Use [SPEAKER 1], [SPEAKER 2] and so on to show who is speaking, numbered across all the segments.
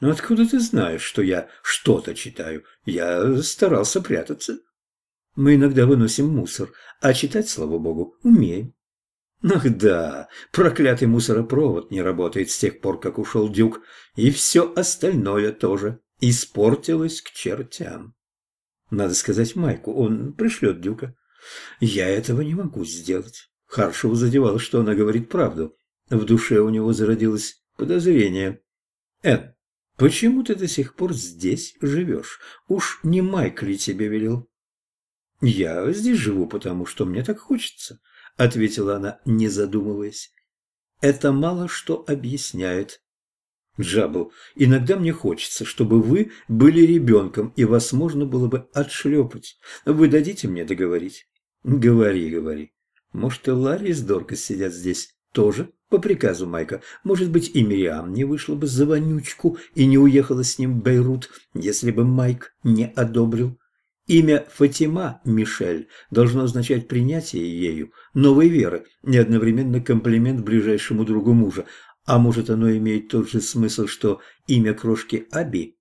[SPEAKER 1] «Ну откуда ты знаешь, что я что-то читаю? Я старался прятаться». «Мы иногда выносим мусор, а читать, слава богу, умеем». Ах да, проклятый мусоропровод не работает с тех пор, как ушел Дюк, и все остальное тоже испортилось к чертям. Надо сказать Майку, он пришлет Дюка. Я этого не могу сделать. Харшеву задевало, что она говорит правду. В душе у него зародилось подозрение. Эн, почему ты до сих пор здесь живешь? Уж не Майк ли тебе велел? Я здесь живу, потому что мне так хочется ответила она, не задумываясь. Это мало что объясняет. Джабл, иногда мне хочется, чтобы вы были ребенком, и вас можно было бы отшлепать. Вы дадите мне договорить? Говори, говори. Может, и Ларри с Доркас сидят здесь тоже по приказу Майка. Может быть, и Мириам не вышла бы за вонючку и не уехала с ним в Бейрут, если бы Майк не одобрил. Имя Фатима Мишель должно означать принятие ею новой веры и одновременно комплимент ближайшему другу мужа. А может, оно имеет тот же смысл, что имя крошки Аби?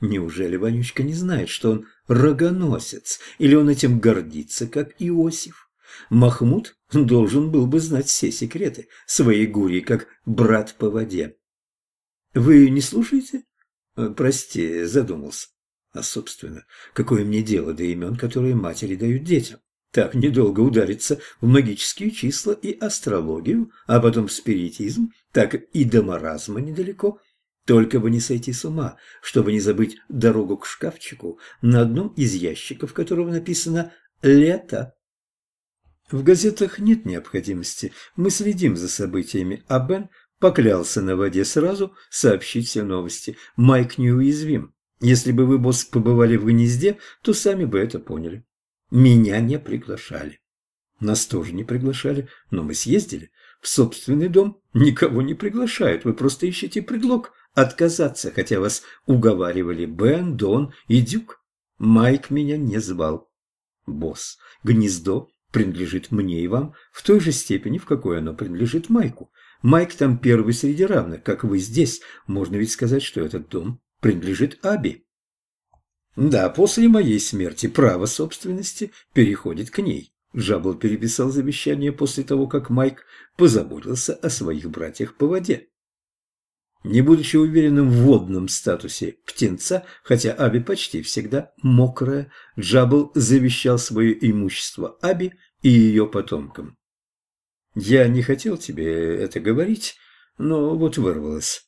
[SPEAKER 1] Неужели Ванючка не знает, что он рогоносец, или он этим гордится, как Иосиф? Махмуд должен был бы знать все секреты своей гури, как брат по воде. «Вы не слушаете?» «Прости, задумался». А, собственно, какое мне дело до имен, которые матери дают детям? Так недолго удариться в магические числа и астрологию, а потом в спиритизм, так и до маразма недалеко. Только бы не сойти с ума, чтобы не забыть дорогу к шкафчику, на одном из ящиков которого написано «Лето». В газетах нет необходимости, мы следим за событиями, а Бен поклялся на воде сразу сообщить все новости. Майк неуязвим, если бы вы, босс, побывали в гнезде, то сами бы это поняли. Меня не приглашали. Нас тоже не приглашали, но мы съездили. В собственный дом никого не приглашают, вы просто ищете предлог отказаться, хотя вас уговаривали Бен, Дон и Дюк. Майк меня не звал. Босс, гнездо принадлежит мне и вам в той же степени, в какой оно принадлежит Майку. Майк там первый среди равных, как вы здесь. Можно ведь сказать, что этот дом принадлежит Аби. Да, после моей смерти право собственности переходит к ней. Жабл переписал завещание после того, как Майк позаботился о своих братьях по воде. Не будучи уверенным в водном статусе птенца, хотя Аби почти всегда мокрая, Джабл завещал свое имущество Аби и ее потомкам. Я не хотел тебе это говорить, но вот вырвалось.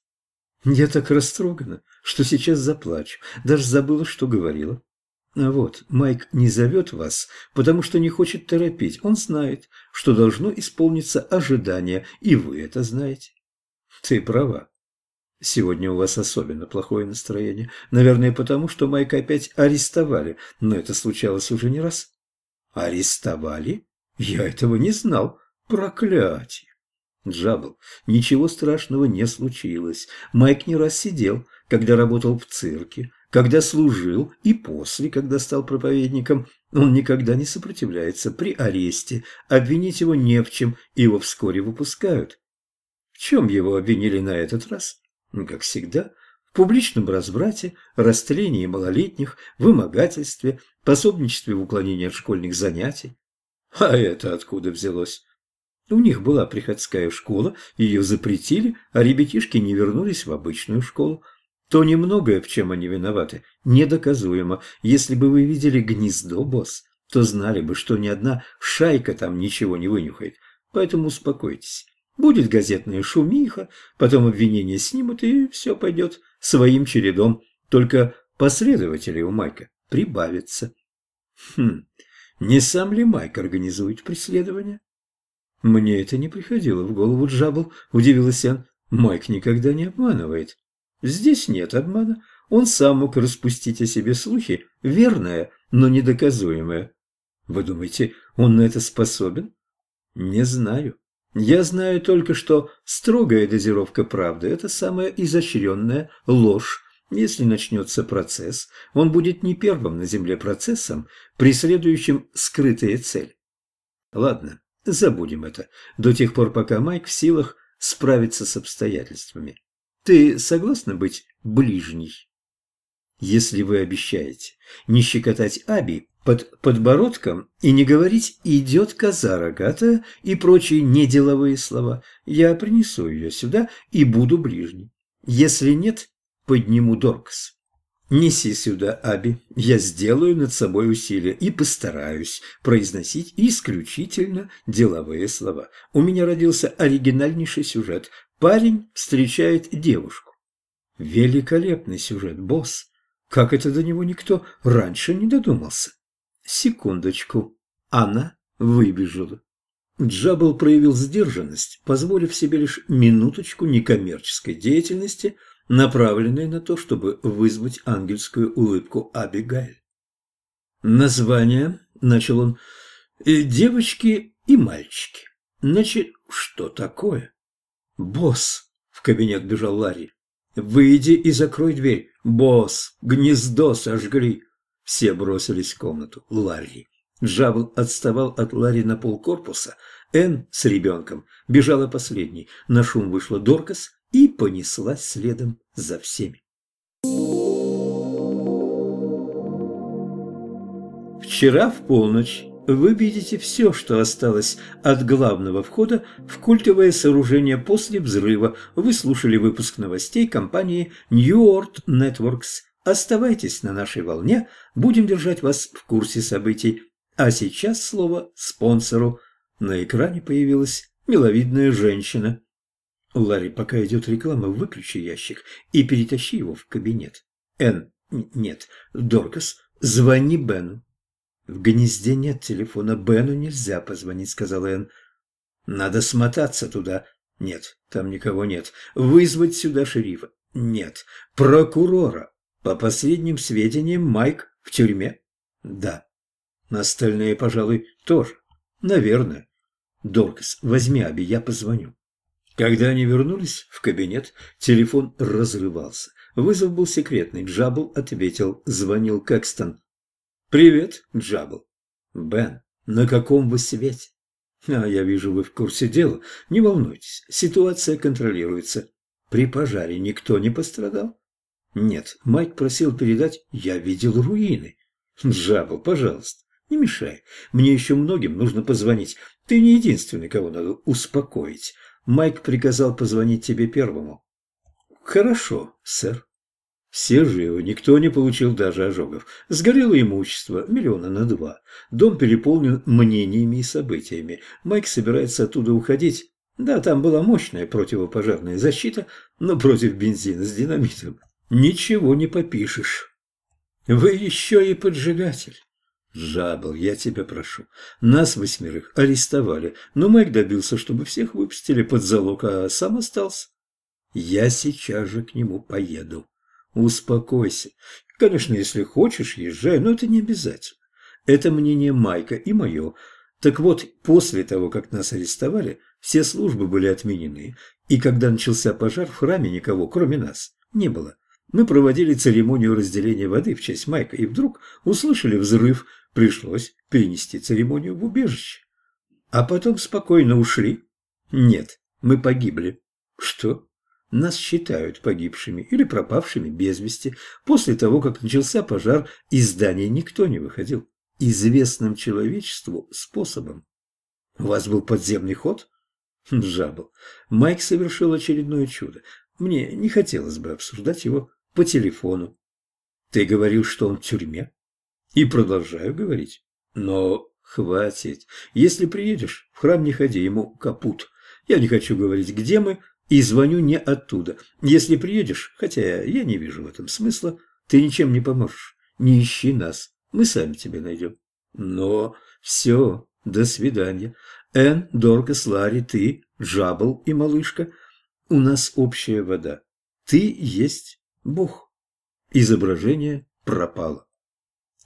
[SPEAKER 1] Я так растрогана, что сейчас заплачу. Даже забыла, что говорила. Вот, Майк не зовет вас, потому что не хочет торопить. Он знает, что должно исполниться ожидание, и вы это знаете. Ты права. Сегодня у вас особенно плохое настроение. Наверное, потому что Майка опять арестовали, но это случалось уже не раз. Арестовали? Я этого не знал. Проклятие! Джабл, ничего страшного не случилось. Майк не раз сидел, когда работал в цирке, когда служил и после, когда стал проповедником. Он никогда не сопротивляется при аресте. Обвинить его не в чем, его вскоре выпускают. В чем его обвинили на этот раз? Ну, как всегда, в публичном разврате, растлении малолетних, вымогательстве, пособничестве в уклонении от школьных занятий. А это откуда взялось? У них была приходская школа, ее запретили, а ребятишки не вернулись в обычную школу. То немногое, в чем они виноваты, недоказуемо. Если бы вы видели гнездо, босс, то знали бы, что ни одна шайка там ничего не вынюхает. Поэтому успокойтесь. Будет газетная шумиха, потом обвинения снимут, и все пойдет своим чередом. Только последователей у Майка прибавится. Хм, не сам ли Майк организует преследование? «Мне это не приходило в голову, Джабл», – удивилась Ян. «Майк никогда не обманывает». «Здесь нет обмана. Он сам мог распустить о себе слухи, верное, но недоказуемое. Вы думаете, он на это способен?» «Не знаю. Я знаю только, что строгая дозировка правды – это самая изощренная ложь. Если начнется процесс, он будет не первым на Земле процессом, преследующим скрытые цели. Ладно, Забудем это до тех пор, пока Майк в силах справиться с обстоятельствами. Ты согласна быть ближней? Если вы обещаете не щекотать Аби под подбородком и не говорить «идет коза рогатая» и прочие неделовые слова, я принесу ее сюда и буду ближней. Если нет, подниму Доркас. «Неси сюда, Аби, я сделаю над собой усилия и постараюсь произносить исключительно деловые слова. У меня родился оригинальнейший сюжет. Парень встречает девушку». «Великолепный сюжет, босс. Как это до него никто раньше не додумался?» «Секундочку. Она выбежала». Джабл проявил сдержанность, позволив себе лишь минуточку некоммерческой деятельности – направленные на то, чтобы вызвать ангельскую улыбку Абигайль. «Название», — начал он, «э, — «девочки и мальчики». Значит, что такое? «Босс», — в кабинет бежал Ларри, — «выйди и закрой дверь». «Босс, гнездо сожгли». Все бросились в комнату. Ларри. Джабл отставал от Ларри на полкорпуса. Энн с ребенком бежала последней. На шум вышла Доркас и понеслась следом за всеми. Вчера в полночь вы видите все, что осталось от главного входа в культовое сооружение после взрыва. Вы слушали выпуск новостей компании New World Networks. Оставайтесь на нашей волне, будем держать вас в курсе событий. А сейчас слово спонсору. На экране появилась миловидная женщина. Ларри, пока идет реклама, выключи ящик и перетащи его в кабинет. Эн, нет, Доркас, звони Бену. В гнезде нет телефона, Бену нельзя позвонить, сказал Эн. Надо смотаться туда. Нет, там никого нет. Вызвать сюда шерифа. Нет. Прокурора. По последним сведениям, Майк в тюрьме. Да. Остальные, пожалуй, тоже. Наверное. Доркас, возьми Аби, я позвоню. Когда они вернулись в кабинет, телефон разрывался. Вызов был секретный. Джабл ответил. Звонил Кэкстон. «Привет, Джабл». «Бен, на каком вы свете?» «А я вижу, вы в курсе дела. Не волнуйтесь, ситуация контролируется. При пожаре никто не пострадал?» «Нет, Майк просил передать, я видел руины». «Джабл, пожалуйста, не мешай. Мне еще многим нужно позвонить. Ты не единственный, кого надо успокоить. Майк приказал позвонить тебе первому. Хорошо, сэр. Все живы, никто не получил даже ожогов. Сгорело имущество, миллиона на два. Дом переполнен мнениями и событиями. Майк собирается оттуда уходить. Да, там была мощная противопожарная защита, но против бензина с динамитом ничего не попишешь. Вы еще и поджигатель. Жабл, я тебя прошу. Нас восьмерых арестовали, но Майк добился, чтобы всех выпустили под залог, а сам остался. Я сейчас же к нему поеду. Успокойся. Конечно, если хочешь, езжай, но это не обязательно. Это мнение Майка и мое. Так вот, после того, как нас арестовали, все службы были отменены, и когда начался пожар, в храме никого, кроме нас, не было. Мы проводили церемонию разделения воды в честь Майка, и вдруг услышали взрыв, Пришлось перенести церемонию в убежище. А потом спокойно ушли. Нет, мы погибли. Что? Нас считают погибшими или пропавшими без вести. После того, как начался пожар, из здания никто не выходил. Известным человечеству способом. У вас был подземный ход? Жабл. Майк совершил очередное чудо. Мне не хотелось бы обсуждать его по телефону. Ты говорил, что он в тюрьме? И продолжаю говорить. Но хватит. Если приедешь, в храм не ходи, ему капут. Я не хочу говорить, где мы, и звоню не оттуда. Если приедешь, хотя я не вижу в этом смысла, ты ничем не поможешь. Не ищи нас, мы сами тебя найдем. Но все, до свидания. Эн, Доркас, Ларри, ты, Джабл и малышка. У нас общая вода. Ты есть Бог. Изображение пропало.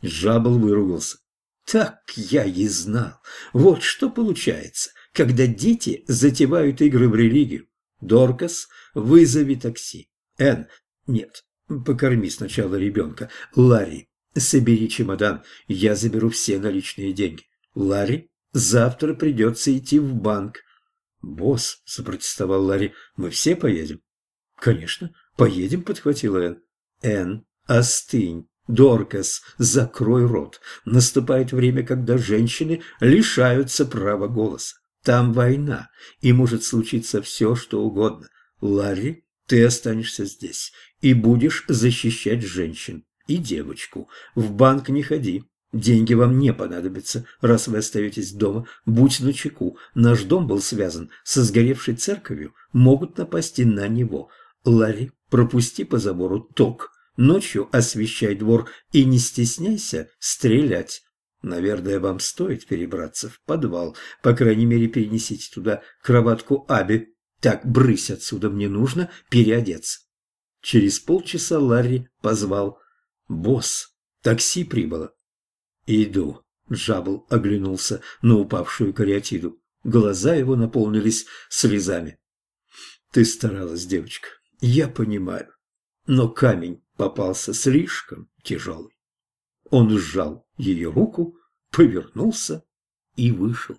[SPEAKER 1] Жабл выругался. Так я и знал. Вот что получается, когда дети затевают игры в религию. Доркас, вызови такси. Эн, нет, покорми сначала ребенка. Ларри, собери чемодан, я заберу все наличные деньги. Ларри, завтра придется идти в банк. Босс, запротестовал Ларри, мы все поедем. «Конечно, поедем», — подхватила Энн. «Энн, остынь. Доркас, закрой рот. Наступает время, когда женщины лишаются права голоса. Там война, и может случиться все, что угодно. Ларри, ты останешься здесь и будешь защищать женщин и девочку. В банк не ходи. Деньги вам не понадобятся, раз вы остаетесь дома. Будь начеку. Наш дом был связан со сгоревшей церковью. Могут напасть и на него. Ларри, пропусти по забору ток. Ночью освещай двор и не стесняйся стрелять. Наверное, вам стоит перебраться в подвал. По крайней мере, перенесите туда кроватку Аби. Так, брысь отсюда, мне нужно переодеться. Через полчаса Ларри позвал. «Босс, такси прибыло». «Иду», — Джабл оглянулся на упавшую кариатиду. Глаза его наполнились слезами. «Ты старалась, девочка, я понимаю, но камень попался слишком тяжелый». Он сжал ее руку, повернулся и вышел.